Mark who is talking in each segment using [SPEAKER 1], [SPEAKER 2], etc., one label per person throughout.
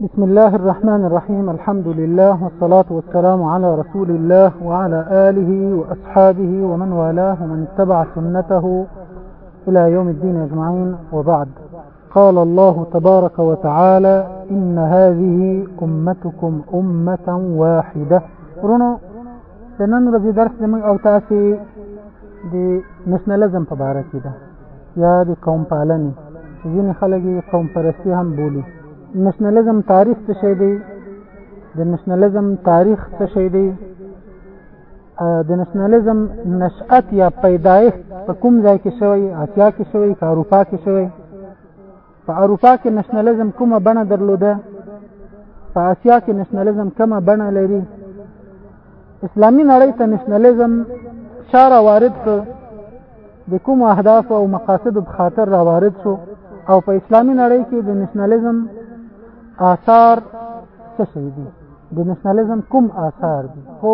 [SPEAKER 1] بسم الله الرحمن الرحيم الحمد لله والصلاة والسلام على رسول الله وعلى آله وأصحابه ومن والاه ومن اتبع سنته إلى يوم الدين أجمعين وبعد قال الله تبارك وتعالى إن هذه أمتكم أمة واحدة رونو دنن رضي درس دمي أو تاسي دي نشنلزم پبارکی ده یا د قوم پالنې ځینې خلک یې قوم پرستی هم بولي نشنلزم تاریخ څه شی دی د نشنلزم تاریخ څه شی دی د نشنلزم نشأت یا پیدایښت په کوم ځای کې شوی اسیا کې شوی که اروپا کې شوی په اروپا کې نشنلزم کومه بڼه درلوده په اسیا کې نشنلزم کومه بڼه لري اسلامي نړۍ ته نشنلزم شاره وارد کړ د کوم اهداف او مقاصد په خاطر را وارد شو او په اسلامي نړۍ کې د نشنلزم آثار څه شي دي د نشنلزم کوم آثار دي خو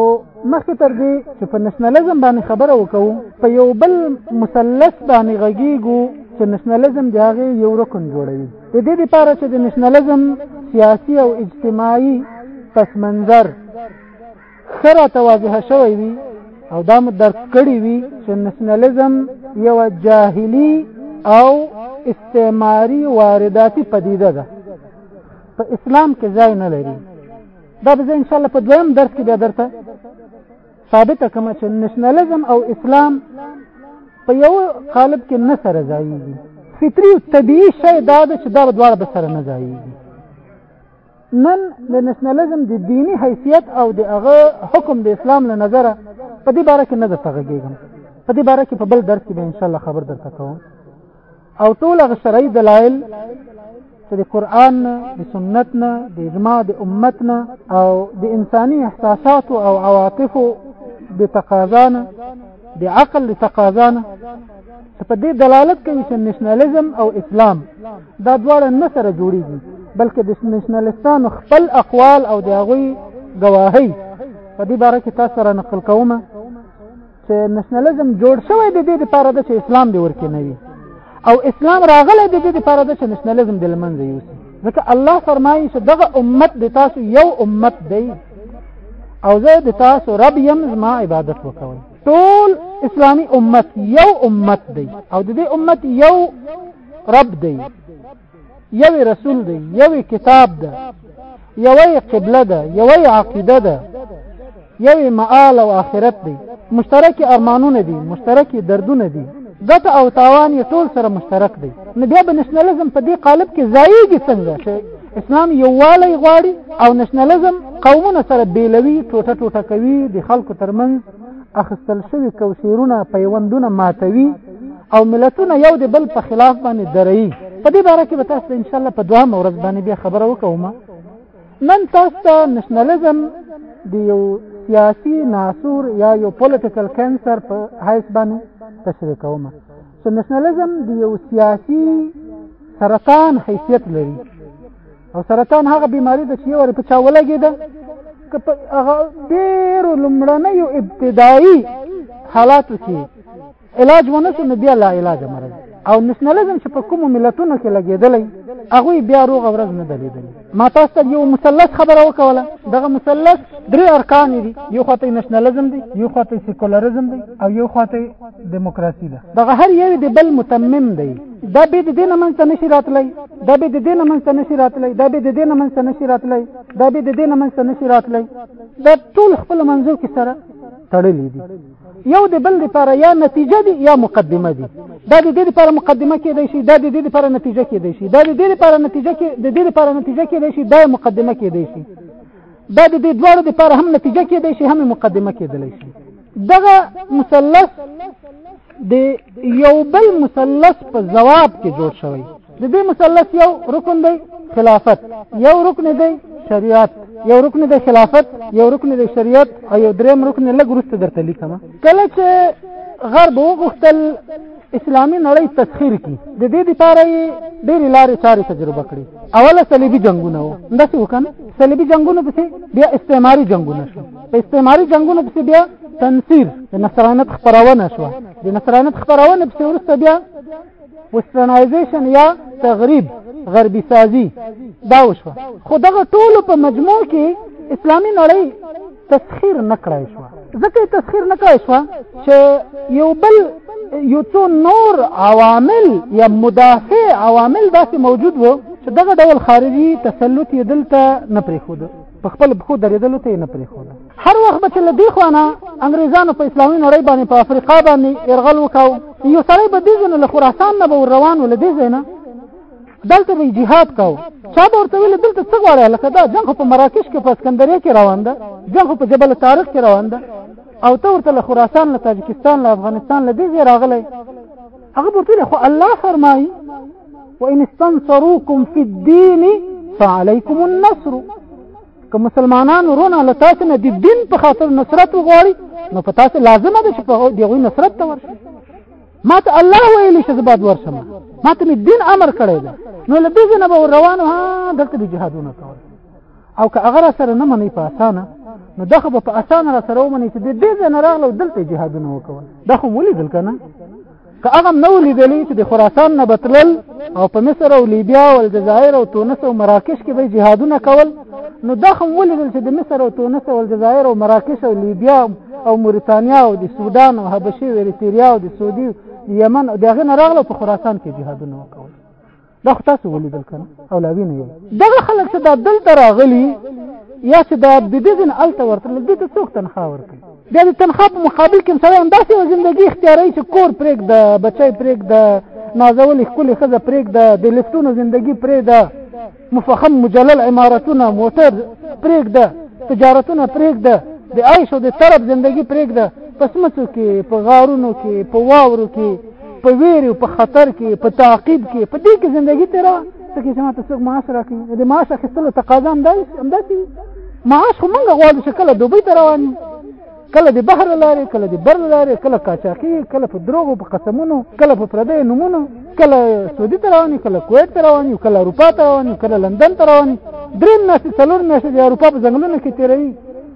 [SPEAKER 1] مخکې تر دې چې په نشنلزم باندې خبره وکړو په یو بل مثلث باندې غږیږو چې نشنلزم د هغې یو رکن جوړوي د دې لپاره چې د نشنلزم سیاسي او اجتماعي پس منظر سره تواضح شوی وي او دا مو درک کړی وي چې نشنلزم یو جاهلی او استعماری وارداتی پدیده ده په اسلام کې ځای نه لري دا به زه ان شاء الله په دویم درس کې بیا درته ثابت کوم چې نشنلزم او اسلام په یو قالب کې نه سره ځایږي فطري او طبيعي شی دا ده چې دا دواړه به سره نه ځایږي نن د نشنلزم د دینی حیثیت او د هغه حکم د اسلام له نظره په دې باره کې نه درته غږېږم په دې باره کې په بل درس کې به ان شاء الله خبر درته کوم او ټول هغه شرعي دلایل چې د قران نه د سنت نه د اجماع د امت نه او د انساني احساسات او عواطف د تقاضا نه د عقل د تقاضا نه په دې دلالت کوي چې نېشنلزم او اسلام دا دواړه نه سره جوړیږي بلکې د نېشنلستانو خپل اقوال او د هغوی ګواهۍ په دې باره کې تاسو سره نقل کوم چې نشنلزم جوړ شوی د دې لپاره د چې اسلام دی ورکې نه وي او اسلام راغلی د دې لپاره د چې نشنلزم د لمنځه یوسي ځکه الله فرمایي چې دغه امت د تاسو یو امت دی او زه د تاسو رب یم زما عبادت وکوئ ټول اسلامی امت یو امت دی او د دې امت یو رب دی یوې رسول دی یوې کتاب ده یوې قبله ده یوې عقیده ده یوې معال او آخرت دی مشترک ارمانونه دي مشترک دردونه دي ګټه او تاوان یې ټول سره مشترک دی نو بیا به نشنلزم په دې قالب کې ځایږي څنګه چې اسلام یووالی غواړي او نشنلزم قومونه سره بیلوي ټوټه ټوټه کوي د خلکو ترمنځ اخستل شوی کوشیرونه پیوندونه ماتوي او ملتونه یو د بل په خلاف باندې دري په دې باره کې به تاسو ان شاء الله په دوه مورز باندې بیا خبره وکوم نن تاسو ته نشنلزم د یو سیاسي ناسور یا یو پولیټیکل کانسر په حیث باندې تشریح کوم چې نشنلزم د یو سیاسي سرطان حیثیت لري او سرطان هغه بیماری ده چې یو په چا ولګېده که په هغه ډېرو لومړنیو ابتدایي حالاتو کې علاج ونه شو نو بیا لا علاج مرض او نشنلزم چې په کومو ملتونو کې لګېدلی هغوی بیا روغ ورځ نه دلیدلی ما تاسو ته یو مثلث خبره وکوله دغه مثلث درې ارکان دي یو خواته نشنلزم دی یو خواته سیکولرزم دی او یو خواته دیموکراسي ده دغه هر یو د بل متمم دی دا به د دې نه منځ ته نشي راتلی دا به د دې نه منځ ته نشي راتلی دا به د دې نه منځ ته نشي راتلی دا به د دې نه منځ ته نشي راتلی دا ټول خپل منځو کې سره تړلې دي یو د بل لپاره یا نتیجه دي یا مقدمه دي دا د دې لپاره مقدمه کېدای شي دا د دې لپاره نتیجه کېدای شي دا د دې لپاره نتیجه کې د دې لپاره نتیجه کېدای شي دا مقدمه کېدای شي دا د دې دواړو لپاره هم نتیجه کېدای شي هم مقدمه کېدای شي دغه مثلث د یو بل مثلث په جواب کې جوړ شوی د دې مثلث یو رکن دی خلافت یو رکن دی شریعت یو رکن دی خلافت یو رکن دی شریعت او یو دریم رکن لږ وروسته درته لیکم کله چې غرب وغوښتل اسلامي نړۍ تسخیر کی د دې لپاره یې ډېرې لارې چارې تجربه کړې اوله صلیبي جنگونه وو همداسې وکړه صلیبي جنگونو پسې بیا استعماري جنگونه شو په استعماري جنگونو پسې بیا تنصیر د نصرانیت خپرونه شو د نصرانیت خپرونه پسې ورسته بیا وسترنایزیشن یا تغریب غربي سازي دا وشو خو دغه ټولو په مجموع کې اسلامي نړۍ تسخير نکړای شو ځکه تسخير نکړای شو چې یو بل یو څو نور عوامل یا مدافع عوامل داسې موجود وو چې دغه ډول خارجي تسلط یې دلته نه پرېښود په خپل پښو درېدلو ته یې نه پرېښوده هر وخت به چې له دې خوا نه انګریزانو په اسلامي نړۍ باندې په افریقا باندې یرغل وکاو یو سړی به دې ځای نه له خراسان نه به ور روان و له دې ځای نه دلته به جهاد کاو چا به ورته ویل دلته څه غواړی لکه دا جنګ خو په مراکش کې په اسکندریه کې روان ده جنګ خو په جبل طارق کې روان ده او ته ورته له خراسان له تاجکستان له افغانستان له دې ځای راغلی هغه به ورته خو الله فرمایي وإن استنصروكم في الدين فعليكم النصر که مسلمانان ورونه له تاسو نه د دین په خاطر نصرت وغواړي نو په تاسو لازمه ده چې په دغوی نصرت ته ورشي ما ته الله ویلی چې زه باید ورشم ما ته مې دین امر کړی دی نو له دې نه به روانو ها دلته به جهادونه کول او که هغه را سره نه مني په اسانه نو دغه به په اسانه را سره ومني چې د دې نه راغله دلته جهادونه وکول دا خو ولیدل که نه که هغه نو لیدلی چې د خراسان نه بتلل او په مصر او لیبیا او الجزایر او تونس او مراکش کې به جهادونه کول نو دا هم ولیدل چې د مصر او تونس او الجزایر او مراکش او لیبیا او موریتانیا او د سودان او حبشې او اریتریا او د سعودي یمن او دغه نه راغله په خراسان کې جهادونه وکول دا خو تاسو ولیدل کنه او لا وینئ دغه خلک چې دا دلته راغلي یا چې دا د دې ځین الته ورته دې ته څوک تنخوا ورکړي بیا د تنخوا په مقابل کې سره همداسې یو زندګي اختیاروي چې کور پرېږده بچی پرېږده نازولې ښکلې ښځه پرېږده د لفتونو زندګي پرېږده مفخم مجلل عمارتونه موټر پرېږده تجارتونه پرېږده د عیش او د طرب زندگی پرېږده په سمڅو کې په غارونو کې په واورو کې په ویر او په خطر کې په تعقیب کې په دې کې ژوندۍ تیرا څه کې چې ماته څوک معاش راکړي د معاش اخیستلو تقاضا هم دی هم دی معاش خو موږ غواړو چې کله دوبۍ ته روان کله د بحر لارې کله د بر لارې کله قاچاقي کله په دروغو په قسمونو کله په پردې نمونه کله سعودي ته رواني کله کویت ته رواني کله اروپا ته رواني کله لندن ته رواني درې میاشتې څلور میاشتې د اروپا په ځنګلونو کې تیروي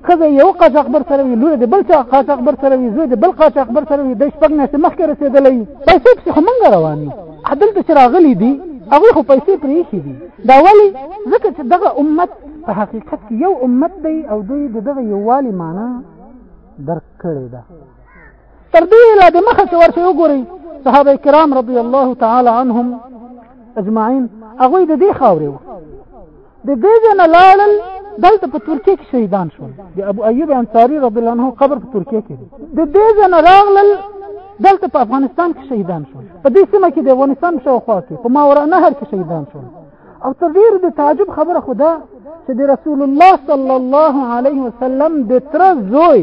[SPEAKER 1] ښځه یو قاچاق بر سره وي لور د بل چا قاچاق بر سره وي زوی د بل قاچاق بر سره وي د شپږ میاشتې مخکې رسېدلی پیسې پسې خو مونږ روان یو دلته چې راغلي دي هغوی خو پیسې پرې ایښي دي دا ولې ځکه چې دغه امت په حقیقت کې یو امت دی او دوی د دغه یووالي معنا درک کړې ده تر دې لا د مخه چې ورته وګورئ صحابه کرام رضی الله تعالی عنهم اجمعین هغوی د دې خاورې وو د دې جن لاړل دلته په ترکیه کې شهیدان شول د ابو ایوب انصاری رضی الله عنه قبر په ترکیه کې دی د دې جن راغلل دلته په افغانستان کې شهیدان شول په دې سیمه کې د افغانستان شاوخوا کې په ماورا نهر کې شهیدان شول او تر ډیره د تعجب خبره خو ده چې د رسول الله صلی الله علیه وسلم د تر زوی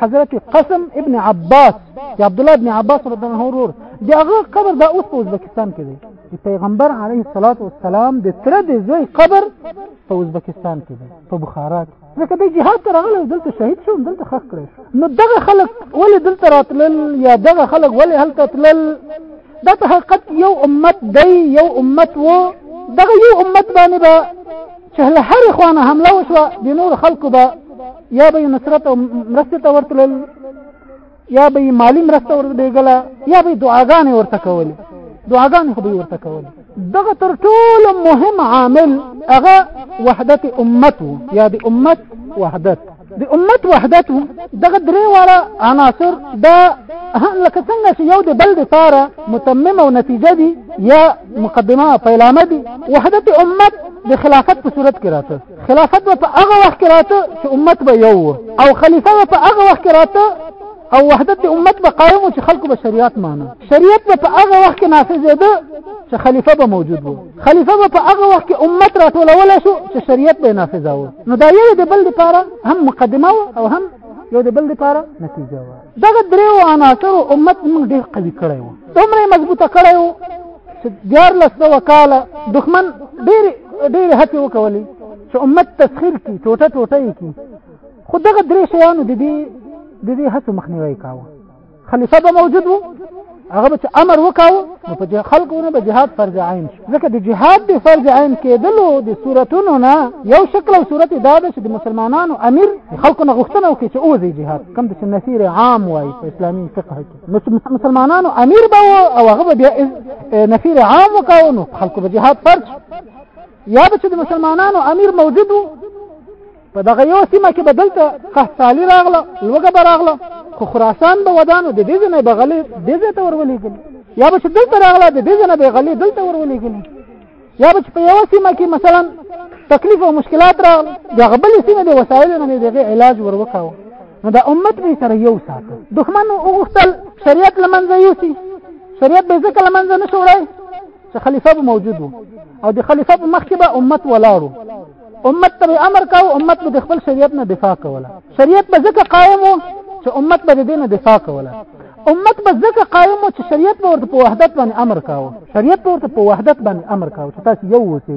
[SPEAKER 1] حضرت قسم ابن عباس یا عبد الله ابن عباس رضی الله عنه ورور دغه قبر د اوس په ازبکستان کې دی چې پیغمبر علیه الصلاۃ والسلام د تر د زوی قبر په ازبکستان کې دی په بخارا کې ځکه د جهاد ته راغلی دلته شهید شو دلته خښ کړی شو نو دغه خلک ولې دلته راتلل یا دغه خلک ولې هلته تلل دا په حقیقت یو امت دی یو امت وو دغه یو امت باندې به چې له هرې خوا نه حمله وشوه د نورو خلکو به یا به یې نصرت او مرستې ته ورتلل یا به مالی مرسته ور دیګله یا به دعاګانې ورته کولې دعاګانې خو به ورته کولې دغه تر ټولو مهم عامل هغه وحدت امت یا د امت وحدت د امت وحدت دغه درې واړه عناصر دا لکه څنګه چې یو د بل د پاره متمم او نتیجه دي یا مقدمه او پیلامه دي وحدت امت د خلافت په صورت کې راته خلافت به په هغه وخت کې راته چې امت به یو او خلیفه به په هغه وخت کې راته او وحدت امت به قائم چې خلکو به شریعت مانه شریعت به په هغه وخت کې نافذېده چې خلیفه به موجود وو خلیفه به په هغه وخت کې امت راټولول شو چې شریعت به نافذاوه نو دا یو د بل لپاره هم مقدمه او هم یو د بل لپاره نتیجه وه دغه دریو عناصرو امت موږ ډیر قوي کړی وو دومره مضبوطه کړی وو چې دیارلس سوه کاله دښمن ډېرې ډېرې هڅې وکولې چې امت تسخیر کړي ټوټه ټوټه یې کړي خو دغه درې شیانو د دې د دې هڅو مخنیوی کاوه خلیفه به موجود و هغه به امر وکاو نو په دې خلکونه به جهاد فرض عین شي ځکه د جهاد د فرض عین کېدلو د صورتونو نه یو شکل او صورت دا ده چې د مسلمانانو امیر د خلکو نه غوښتنه وکړي چې اوځي جهاد کم د نثیر عام وایي په اسلامي فقه کې نو مسلمانانو امیر به او هغه به بیا نثیر عام وکاو نو خلکو به جهاد فرض یا به چې د مسلمانانو امیر موجود په دغه یو سیمه کې بدلته قحطالی راغله لوګه براغله خو خراسان به ودانو د دې نه بغلې د دې ته ورولېګل یا به دلته راغله د دې نه بغلې دلته ورولېګل یا به په یو سیمه کې مثلا تکلیف او مشکلات راغله د غبل سیمه د وسایل نه دغه علاج وروکاو نو د امت به سره یو ساتو دښمن وغوښتل شریعت لمنځه یوسي شریعت به ځکه لمنځه نه شوړای چې خلیفہ به موجود وو او د خلیفہ په مخ کې به امت ولاړو امت ته امر کاو امت به خپل شریعت نه دفاع کوله شریعت به ځکه قائم وو چې امت به دې نه دفاع کوله امت به ځکه قائم وو چې شریعت به ورته په وحدت باندې امر کاو شریعت به ورته په وحدت باندې امر کاو چې تاسو یو اوسئ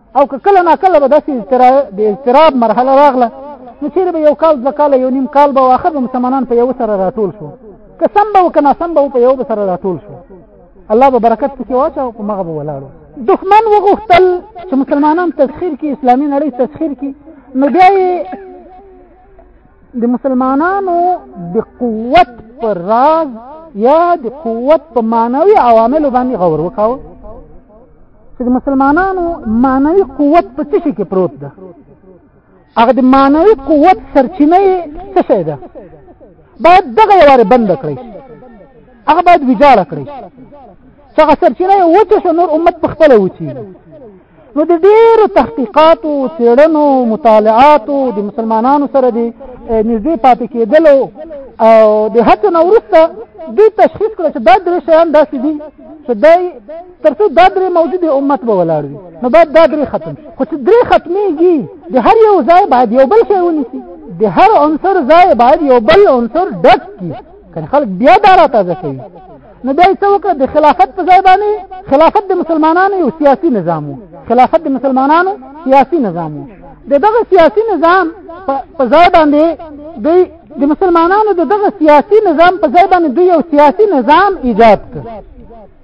[SPEAKER 1] او که کله نا کله به داسې اضطراب د اضطراب مرحله راغله نو چیرې به یو کال دوه کال یو نیم کال به واخر به مسلمانان په یو سره راټول شو که سم به که ناسم به په یو به سره راټول شو الله به برکت پکې واچاو په مغه به ولاړو دښمن وغوښتل چې مسلمانان تسخیر کی اسلامي نړۍ تسخیر کی نو بیا د مسلمانانو د قوت پر راز یا د قوت په معنوي عواملو باندې غور وکاوه چې د مسلمانانو معنوي قوت په څه شي کې پروت ده هغه د معنوي قوت سرچینه څه شي ده باید دغه یواره بند کړئ هغه باید ویجاړه کړئ چې هغه سرچینه یې وچه شو نور امت په خپله وچي نو د ډېرو تحقیقاتو څېړنو مطالعاتو د مسلمانانو سره د نږدې پاتې کېدلو او د هڅو نه وروسته دوی تشخیص کړه چې دا درې شیان داسې دي چې دی ترڅو دا درې موجود امت به ولاړ وي نو باید دا درې ختم شي خو چې درې ختمېږي د هر یو ځای باید یو بل شی ونیسي د هر عنصر ځای باید یو بل عنصر ډک کړي کنه خلک بیا دا را تازه کوي نو بیا څه وکړه د خلافت په ځای باندې خلافت د مسلمانانو یو سیاسي نظام و خلافت د مسلمانانو سیاسي نظام و د دغه سیاسي نظام په ځای باندې دوی د مسلمانانو د دغه سیاسي نظام په ځای باندې دوی یو سیاسي نظام ایجاد کړ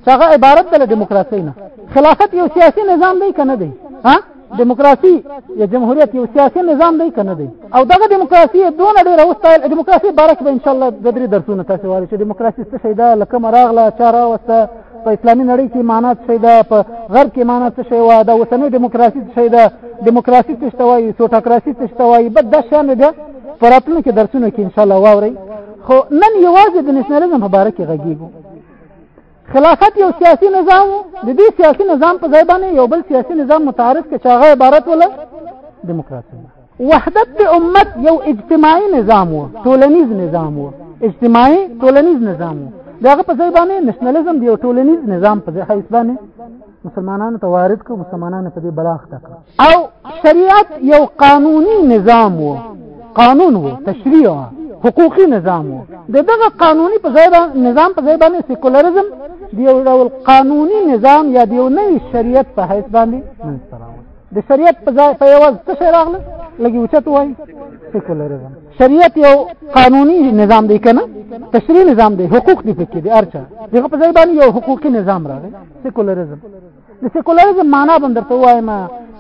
[SPEAKER 1] چې هغه عبارت ده له دیموکراسۍ نه خلافت یو سیاسي نظام دی که نه دی ها دیموکراسي یا جمهوریت یو سیاسي نظام دی که نه دی او دغه دیموکراسي دونه ډېره وستایل دیموکراسي باره کې به انشاءالله د درې درسونه تاسې وایي چې دیموکراسي څه شی ده له کومه راغله چا راوسته په اسلامي نړۍ کې معنا څه شی ده په غرب کې معنا څه شی وه د اوسنۍ دیموکراسي څه شی ده دیموکراسي څه شته وایي سوټاکراسي څه شته وایي بس دا شیان بیا په راتلونکي درسونو کې انشاءالله واورئ خو نن یوازې د نشنلیزم په باره کې غږیږو خلافت یو سیاسي نظام د دې سیاسي نظام په ځای باندې یو بل سیاسي نظام متعارف کې چې هغه عبارت ولا دیموکراسي وحدت د امت یو اجتماعي نظام و ټولنیز نظام و اجتماعي ټولنیز نظام و داغه په ځای باندې نشنلیزم دی یو ټولنیز نظام په ځای حیث باندې مسلمانانو ته وارد کړ مسلمانانو په دې بلاخ تکړه او شریعت یو قانوني نظام وو قانون وو تشریع وو حقوقي نظام وو د دغه قانوني په ځای نظام په ځای باندې سیکولریزم دی یو ډول قانوني نظام یا دی یو نوی شریعت په حیث باندې منځته راوړ د شریعت په ځای په یوه څه شی راغله لږ اوچت وایي سیکولریزم شریعت یو قانوني نظام دی کنه تشریع نظام دی حقوق دی پکې دی ارچا دغه په ځای باندې یو حقوقي نظام راغی سیکولریزم د سیکولریزم معنا به درته وایم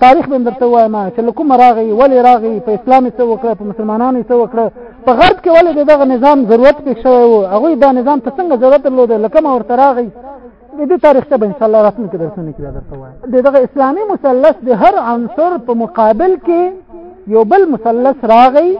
[SPEAKER 1] تاریخ به درته وایم چې لکوم راغی ولی راغی په اسلام څه وکړه په مسلمانانو څه وکړه په غرب کې ولی دغه نظام ضرورت پېښ شوی وو هغه دا نظام ته څنګه ضرورت درلود لکه ما ورته راغی د دې تاریخ ته به ان شاء الله راتلونکي درسونه کې درته وایم دغه اسلامي مثلث د هر عنصر په مقابل کې یو بل مثلث راغی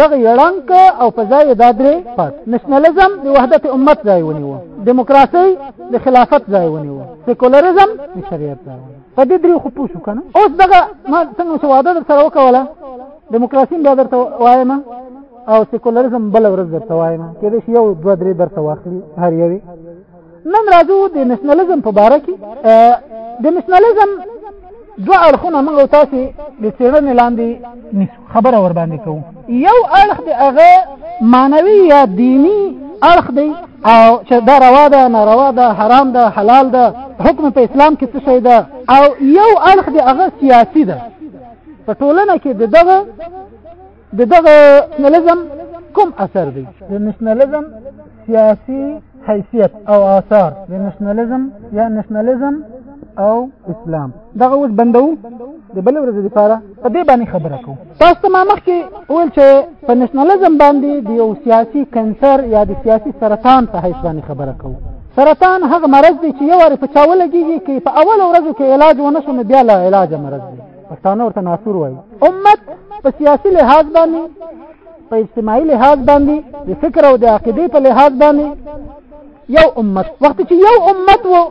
[SPEAKER 1] دغه یړنګ او په ځای دا درې پات نشنلزم د وحدت امت ځای ونیو دیموکراسي د خلافت ځای ونیو سیکولریزم د شریعت ځای ونیو په دې درې خو پوښو کنه اوس دغه ما څنګه شو واده در سره وکوله دیموکراسي بیا درته وایم او سیکولریزم بل ورځ درته وایم کېدای شي یو دوه درې درته واخلي هر یوې نن راځو د نشنلزم په باره کې د نشنلزم دوه اړخونه موږ او تاسو د څېړنې لاندې نیسو خبره ور باندې کوو یو اړخ د هغه معنوي یا دینی اړخ دی او چې دا روا ده ناروا ده حرام ده حلال ده حکم په اسلام کې څه شی ده او یو اړخ د هغه سیاسي ده په ټولنه کې د دغه د دغه نشنلزم کوم اثر دی د نشنلزم سیاسي حیثیت او آثار د نشنلزم یا نشنلزم او اسلام دغه اوس بندو د بل ورځې لپاره په دې باندې خبره کوم تاسو ته ما مخکې وویل چې په نشنلزم باندې د یو سیاسي کنسر یا د سیاسي سرطان په حیث باندې خبره کوو سرطان هغه مرض دی چې یو وارې په چا ولګېږي که په اوله ورځو کې علاج ونه شو نو بیا له علاجه مرض دی پښتانه ورته ناسور وایي امت په سیاسي لحاظ باندې په اجتماعي لحاظ باندې د فکر او د عقیدې په لحاظ باندې یو امت وخت چې یو امت وو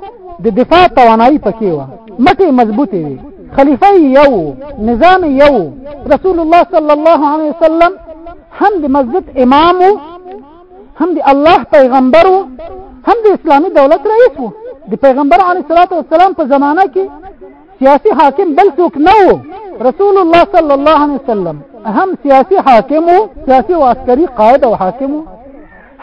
[SPEAKER 1] د دفاع توانایي پکې و مټې مضبوطې وي خلیفه یو نظام یو رسول الله صلی الله علیه وسلم هم د مسجد امام هم د الله پیغمبر هم د اسلامي دولت رئیس وو د پیغمبر علیه الصلاة والسلام په زمانه کې سیاسی حاکم بل څوک نه وو رسول الله صلی الله علیه وسلم هم سیاسی حاکم وو سیاسی او عسکري قائد او حاکم وو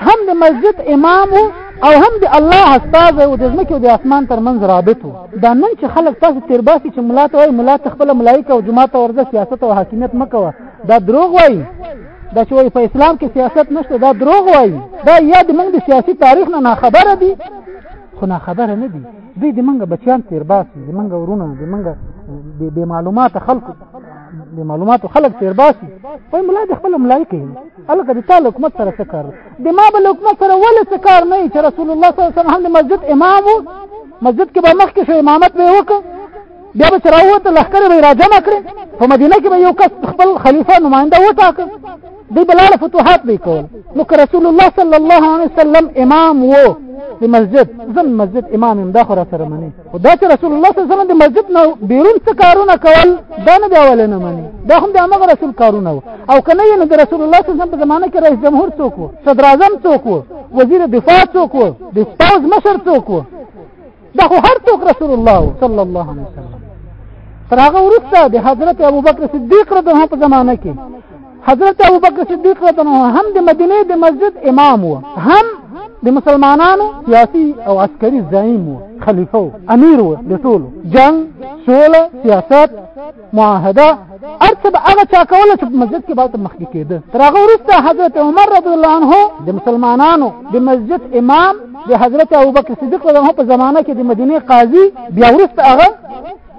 [SPEAKER 1] هم د مسجد امام وو او هم د الله استاد او د ځمکې او د اسمان ترمنځ رابط وو دا نن چې خلک تاسو تیر باسي چې ملا ته وایي ملا ته خپل ملایکه او جماعت او ورځ سیاست او حاکمیت مکوه دا دروغ وایي دا چې وایي په اسلام کې سیاست نشته دا دروغ وایي دا یاد موږ د سیاسي تاریخ نه ناخبره دي خو ناخبره نه دي دوی د منګه بچیان تیر باسي د منګه ورونه د منګه به معلومات خلق د معلومات خلق تیر باسي په ملا د خپل ملای کې الګ د تعالی حکومت سره څه کار د ما بل حکومت سره ول څه کار نه چې رسول الله صلی الله علیه وسلم هم د مسجد امام مسجد کې به مخ کې شو امامت به وکړ بیا به چې راووته لښکرې به یې راجمع کړې په مدینه کې به یو کس خپل خلیفه نماینده وټاکه دوی به لاړه فتوحات به یې کول نو که رسول الله صلی الله علیه وسلم امام و د مسجد زم مسجد امام هم دا خو را سره مني خو دا چې رسول الله صلی الله علیه وسلم د مسجد نه بیرون څه کارونه کول دا نه دی اول نه مني دا هم د هغه رسول کارونه و او کنه یې نو د رسول الله صلی الله علیه وسلم په زمانه کې رئیس جمهور څوک و صدر اعظم څوک و وزیر دفاع څوک و د پوز مشر څوک و دا خو هر څوک رسول الله صلی الله علیه وسلم تر هغه وروسته د حضرت ابوبکر صدیق رضی الله په زمانه کې حضرت ابوبکر صدیق رضی الله هم د مدینه د مسجد امام و هم د مسلمانانو سیاسي او عسکري زعیم و خلیفه و امیر و د ټولو جنگ سوله سیاست معاهده ارته به هغه چا کوله چې په مسجد کې به مخکې کېده تر هغه وروسته حضرت عمر رضی الله عنه د مسلمانانو د مسجد امام د حضرت ابوبکر صدیق رضی الله په زمانه کې د مدینه قاضي بیا وروسته هغه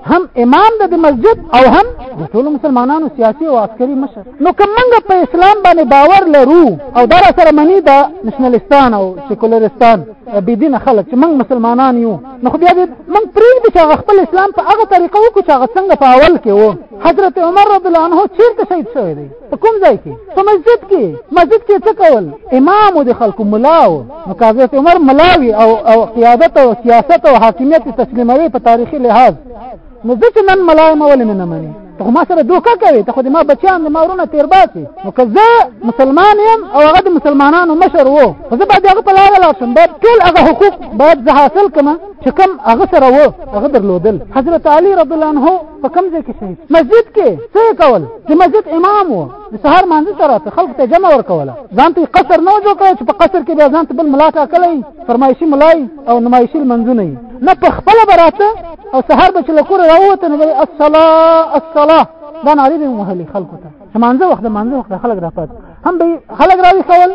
[SPEAKER 1] هم امام د مسجد او هم د ټول مسلمانانو سیاسي او عسکري مشر نو کومنګ په اسلام باندې باور لرو او دا سره منی دا نشنلستان او سیکولرستان بيدین خلک چې موږ مسلمانان یو نو خو بیا دې موږ پرېږدو چې هغه خپل اسلام په هغه طریقه وکړو چې هغه څنګه په اول کې و حضرت عمر رضی الله عنه چیرته شهید شوی دی په کوم ځای کې په مسجد کې مسجد کې څه کول امام د خلکو ملا و نو که حضرت عمر ملاوي او او قیادت او سیاست او حاکمیت تسلیموي په تاریخي لحاظ نو ځکه نن ملا ما ولې نه مني ته ما سره دوکه کوي ته خو ما بچیان د مارونه تیر باسي نو که زه مسلمان یم او هغه د مسلمانانو مشر وو خو زه باید هغه په لاره لاړ شم باید ټول هغه حقوق باید زه حاصل کړم چې کوم هغه سره وو هغه درلودل حضرت علی رضی الله عنه په کوم ځای کې شهید مسجد کې څه کول چې مسجد امام وو د سهار مانځ سره ته خلکو ته جمع ورکوله ځان ته قصر نه جوړ کړی چې په قصر کې بیا ځان ته بل ملا ټاکلی فرمایشي ملای او نمایشي لمنځونه یې نه په خپله به راته او سهار به چې له کوره راووته نو به یې الصلاه الصلاه دا نارې به یې وهلې خلکو ته د مانځه وخت د مانځه وخت خلک راپات هم به خلک راویښول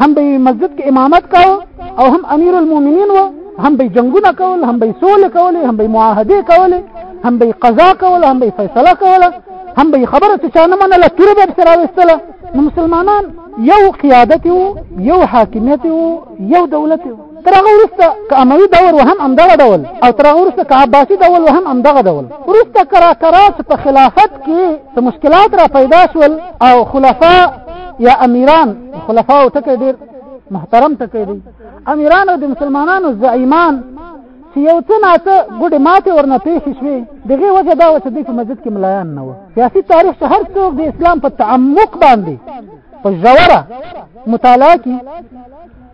[SPEAKER 1] هم به مسجد کې امامت کاوه او هم امیر المؤمنین و هم به جنگونه کول هم به سولې کولې هم به معاهدې کولې هم به قضا کول هم به فیصله کوله هم به خبره چې چا نه منله توره به پسې راویستله نو مسلمانان یو قیادت وو یو حاکمیت وو یو دولت وو تر هغه وروسته که اموي دور وهم همدغه ډول او تر هغه وروسته که عباسي دول وهم همدغه ډول وروسته کرا کرا چې په خلافت کې څه مشکلات را پیدا شول او خلفا یا امیران خلفا او ټکی ډېر محترم ټکی دی امیران او د مسلمانانو زعیمان چې یو څه ناڅه ګډې ماتې ورنه پېښې شوې دغې وجه دا وه چې دوی په مسجد کې ملایان نه وه سیاسي تاریخ چې هر څوک د اسلام په تعمق باندې په ژوره مطالعه کې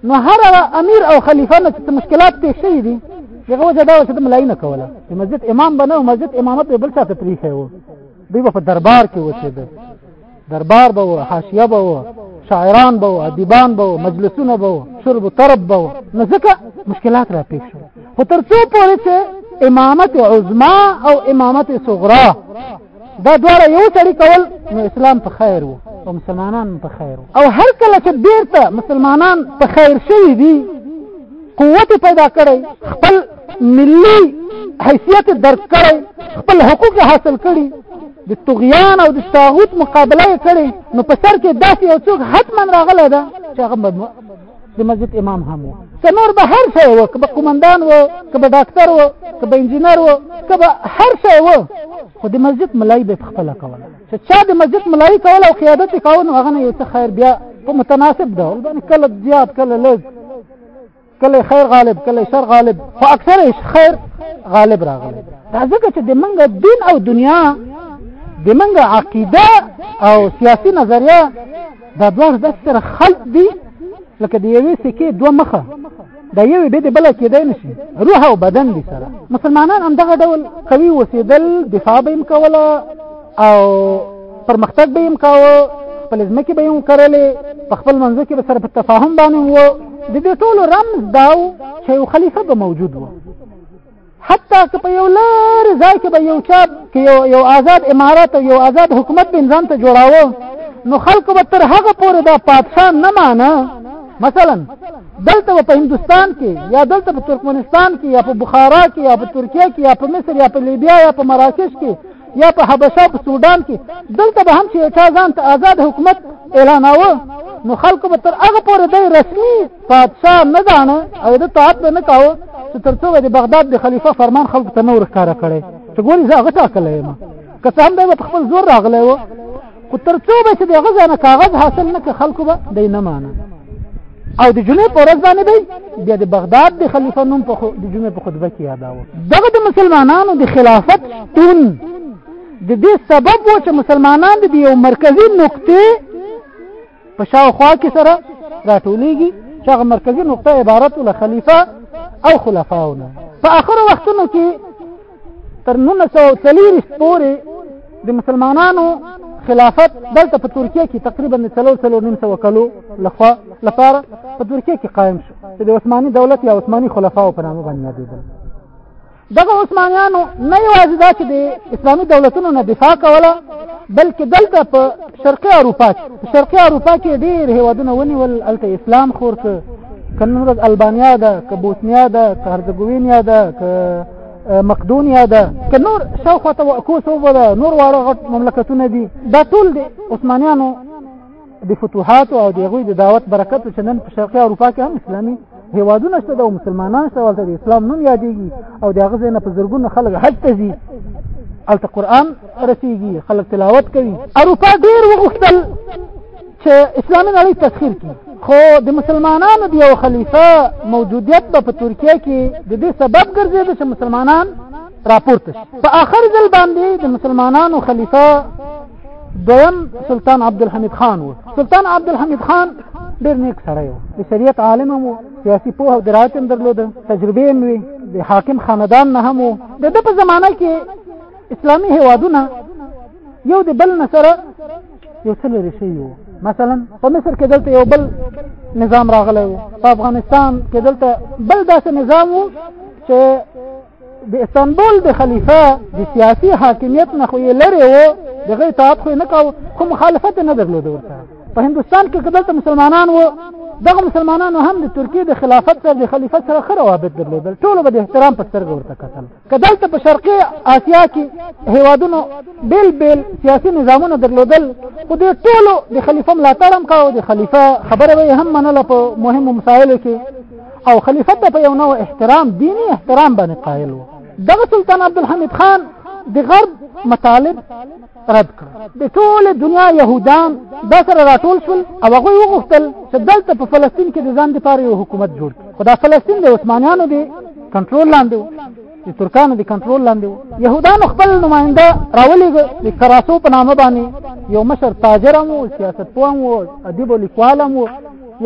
[SPEAKER 1] نو هر امیر او خلیفه نه چې مشکلات پېښ شوي دي دغه وجه دا وه چې د ملایي نه کوله د مسجد امام به نه مسجد امامت به بل چا ته پرېښی و دوی به په دربار کې اوسېده دربار به و حاشیه به و شاعران به و ادیبان به و مجلسونه به و شرب و طرب به و نو ځکه مشکلات را پیښ شو خو تر څو پورې چې امامت عظما او امامت صغرا دا دواړه یو سړي کول نو اسلام په خیر وو او مسلمانان په خیر وو او هر کله چې بیرته مسلمانان په خیر شوي دي قوت پیدا کړی خپل ملی حیثیت درک کړی خپل حقوق حاصل کړي د طغیان او د طاغوت مقابله یې کړې نو په سر کې داسې یو څوک حتما راغلی ده چې هغه د مسجد امام هم و که نور به هر څه و که به قومندان و که به ډاکټر و که به انجینر و که به هر څه و خو د مسجد ملای به خپله کوله چې چا د مسجد ملای کوله او قیادت یې کاوه نو هغه نه یو څه خیر بیا په متناسب ډول باندې کله زیات کله لږ کله خیر غالب کله شر غالب خو اکثر خیر غالب راغلی دا ځکه چې د منګ دین او دنیا د منګ عقیده او سیاسي نظریه دا دوه د سره خلط دي لکه د یوې سکه دوه مخه دا یو به د بل کېدای نشي روح او بدن دي سره مسلمانان هم دغه ډول قوي وسیدل دفاع به کوله او پرمختګ به یې کاوه خپل ځمکې به یې وکرلې په خپل منځ کې به سره په تفاهم باندې وو د دې ټولو رمز دا و چې یو خلیفه به موجود و حتی که په یو لار ځای کې به یو چا کې یو یو آزاد امارات او یو آزاد حکومت به ځان ته جوړاوه نو خلک به تر هغه پورې دا پادشاه نه مانه مثلا دلته په هندستان کې یا دلته په ترکمنستان کې یا په بخارا کې یا په ترکیه کې یا په مصر یا په لیبیا یا په مراکش کې یا په حبشه په سودان کې دلته به هم چې چا ځان ته آزاد حکومت اعلاناوه نو خلکو به تر هغه پورې د رسمي پادشاه نه ځانه او د طاعت به نه کاوه چې تر څو د بغداد د خلیفه فرمان خلکو ته نه ورښکاره کړي چې ګوري زه هغه ټاکلی یم که څه هم دی به په خپل زور راغلی و خو تر څو به چې د هغه ځای نه کاغذ حاصل نه کړي خلکو به دی نه مانه او د جمعې په ورځ باندې دی بیا د بغداد د خلیفه نوم په د جمعې په خطبه کې یاداوه دغه د مسلمانانو د خلافت شتون د دې سبب و چې مسلمانان د یو مرکزي نقطې په شاوخوا کې سره راټولېږي چې هغه مرکزي نقطه عبارت له خلیفه او خلفاونه په آخرو وختونو کې تر نولس سوه څلېرویشت پورې د مسلمانانو خلافت دلته په ترکیه کې تقریبا د څلور څلور نیم سوه کلو لخوا لپاره په ترکیه کې قایم شو چې د عثماني دولت یا عثماني خلفاو په نامه باندې یادېدل دغه عثمانیانو نه یوازې دا چې د اسلامي دولتونو نه دفاع کوله بلکې دلته په شرقي اروپا کې په شرقي اروپا کې ډېر هېوادونه ونیول هلته اسلام خور که که نن ورځ البانیا ده که بوسنیا ده که هرزګوینیا ده که مقدونیا ده که نور شاوخوا ته کوسوبه ده نور واړه غټ مملکتونه دي دا ټول د عثمانیانو د فتوحات او د هغوی د دعوت برکت چې نن په شرقي اروپا کې هم اسلامي هیوادونه شته د مسلمانان شته ولته د اسلام نوم یادېږي او د هغه ځای نه په زرګونه خلک حج ته ځي هلته قرآن رسېږي خلک تلاوت کوي اروپا ډېر وغوښتل چې اسلامي نړۍ تسخیر کړي خو د مسلمانانو د یو خلیفه موجودیت به په ترکیه کې د دې سبب ګرځېده چې مسلمانان راپورته شي په آخر ځل باندې د مسلمانانو خلیفه دویم سلطان عبدالحمید خان و سلطان عبدالحمید خان ډېر نیک سړی و د شریعت عالم هم و سیاسي پوه او درایت هم درلوده تجربې هم وي د حاکم خاندان نه هم و د ده په زمانه کې اسلامي هیوادونه یو د بل نه سره یو څه لرې شوي وو مثلا په مصر کې دلته یو بل نظام راغلی و په افغانستان کې دلته بل داسې نظام و چې د استانبول د خلیفه د سیاسي حاکمیت نه خو یې لرې و دغه اطاعت خو یې نه کاوه خو مخالفت یې نه درلود ورته په هندوستان کې که دلته مسلمانان و دغه مسلمانانو هم د ترکیې د خلافت سره د خلیفه سره ښه روابط درلودل ټولو به د احترام په سترګه ورته کتل که دلته په شرقي اسیا کې هیوادونو بیل بیل سیاسي نظامونه درلودل خو د ټولو د خلیفه ملاتړ هم کاوه د خلیفه خبره به یې هم منله په مهمو مسایلو کې او خلیفت ته په یو نوع احترام دینی احترام باندې قائل و دغه سلطان عبدالحمید خان د غرب مطالب رد کړ د ټول دنیا يهودان دا سره راټول شول او هغه وغوښتل چې دلته په فلسطین کې د ځان لپاره یو حکومت جوړ کړي خدا فلسطین د عثمانیانو دی کنټرول لاندې د ترکانو د کنټرول لاندې وو يهودانو خپل نماینده راولي د کراسو په نامه باندې یو مشر تاجر مو سیاست پوهان وو ادیب او لیکوال مو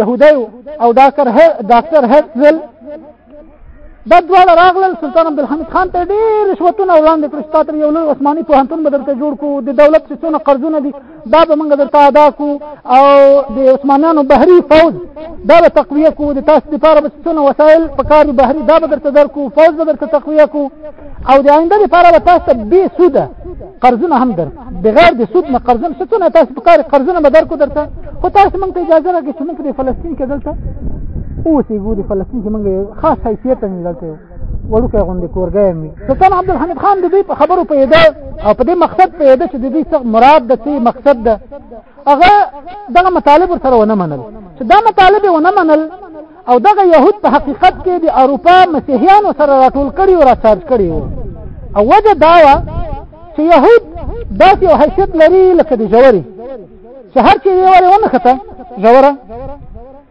[SPEAKER 1] يهودي او ډاکټر هر ډاکټر هرتزل دا دواړه راغلل سلطان عبدالحمید خان ته ډېر رشوتونه وړاندې کړل چې تاسو یو لوی عثماني پوهنتون به درته جوړ کړو د دولت څخه قرضونه دي دا به موږ درته ادا کو او د عثمانانو بحري فوج دا به تقویه کو د تاسو لپاره به څونه وسایل په کار بحري دا به درته درکو فوج به درته تقویه کو او د آینده لپاره به تاسو به سوده قرضونه هم در بغیر د سود نه قرضونه څونه تاسو په کار قرضونه به درکو درته خو تاسو موږ ته اجازه راکړئ چې موږ د فلسطین کې دلته اوسېږو د فلسطین کې موږ خاص حیثیت نه دلته وړوکی غوندې کورګی هم وي سلطان عبدالحمید خان د دوی په خبرو پوهېده او په دې مقصد پوهېده چې د دوی څه مراد د څه مقصد ده هغه دغه مطالب ورسره ونه منل چې دا مطالب یې ونه منل او دغه یهود په حقیقت کې د اروپا مسیحیانو سره راټول کړي او راچارج کړي وو او وجه دا وه چې یهود داسې یو حیثیت لري لکه د ژورې چې هر چې یې ورې ونه خته ژوره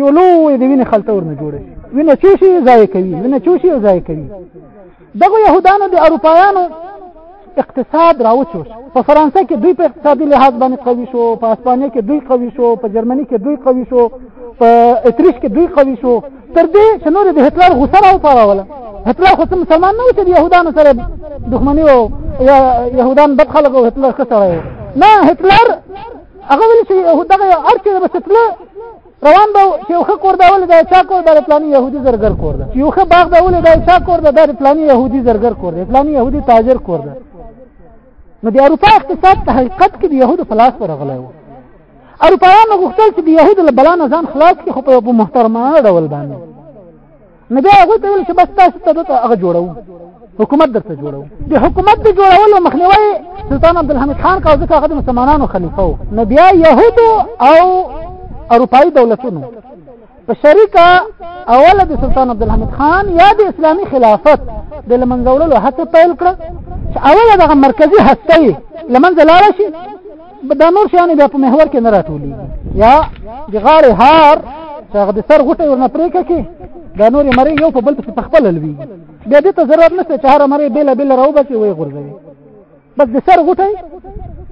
[SPEAKER 1] یو لوی د وینې خلطه ورنه جوړه شي وینه چوشي ضایع کوي وینه چوشي او ضایع کوي دغه يهودانو د اروپایانو اقتصاد راوچوش په فرانسه کې دوی په اقتصادي لحاظ باندې قوي شو په اسپانیا کې دوی قوي شو په جرمني کې دوی قوي شو په اتریش کې دوی قوي شو تر دې چې نور د هټلر غوسه راوپاروله هټلر خو مسلمان نه و چې د يهودانو سره دښمني و یا يهودان بد خلک او هټلر ښه سړی و نه هټلر هغه ویل چې دغه هر چې به ستله روان به چې یو ښه کور دا ولې دا چا کور دا پلاني يهودي زرګر کور دا یو ښه باغ دا ولې دا چا کور دا د پلاني يهودي زرګر کور دا پلاني يهودي تاجر کور دا نو د اروپا اقتصاد په حقیقت کې د يهودو په لاس ورغلی و اروپایانو غوښتل چې د يهودو له بلا نه ځان خلاص کړي خو په محترمانه ډول باندې نو بیا هغه ته ویل چې بس تاسو ته دغه هغه جوړو حکومت درته جوړو د حکومت د جوړولو مخنیوي سلطان عبدالحمید خان کاوه ځکه هغه د مسلمانانو خلیفه و نو بیا یهودو او اروپایي دولتونو په شریکه اوله د سلطان عبدالحمید خان یا د اسلامي خلافت د لمنځه وړلو هڅه پیل کړه چې اوله دغه مرکزي هسته یې لمنځه لاړه شي دا نور شیان بیا په محور کې نه راټولېږي یا د غاړې هار چې هغه د سر غوټه ورنه پرېکه کې دا نور مری یو په بل پسې په خپل لوي بیا دې ته ضرورت نشته چې هر مری بل بل راو بچي وي غورځوي بس د سر غوټه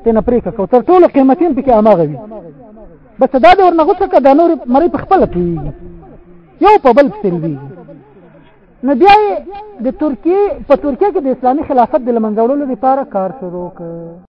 [SPEAKER 1] ته نه پرېکه کو تر ټولو قیمتین پکې اماغه وي بس دا د ورنه غوټه کده نور مری په خپل پیږي یو په بل پسې لوي نو بیا د ترکیه په ترکیه کې د اسلامي خلافت د لمنځه وړلو لپاره کار شروع کړ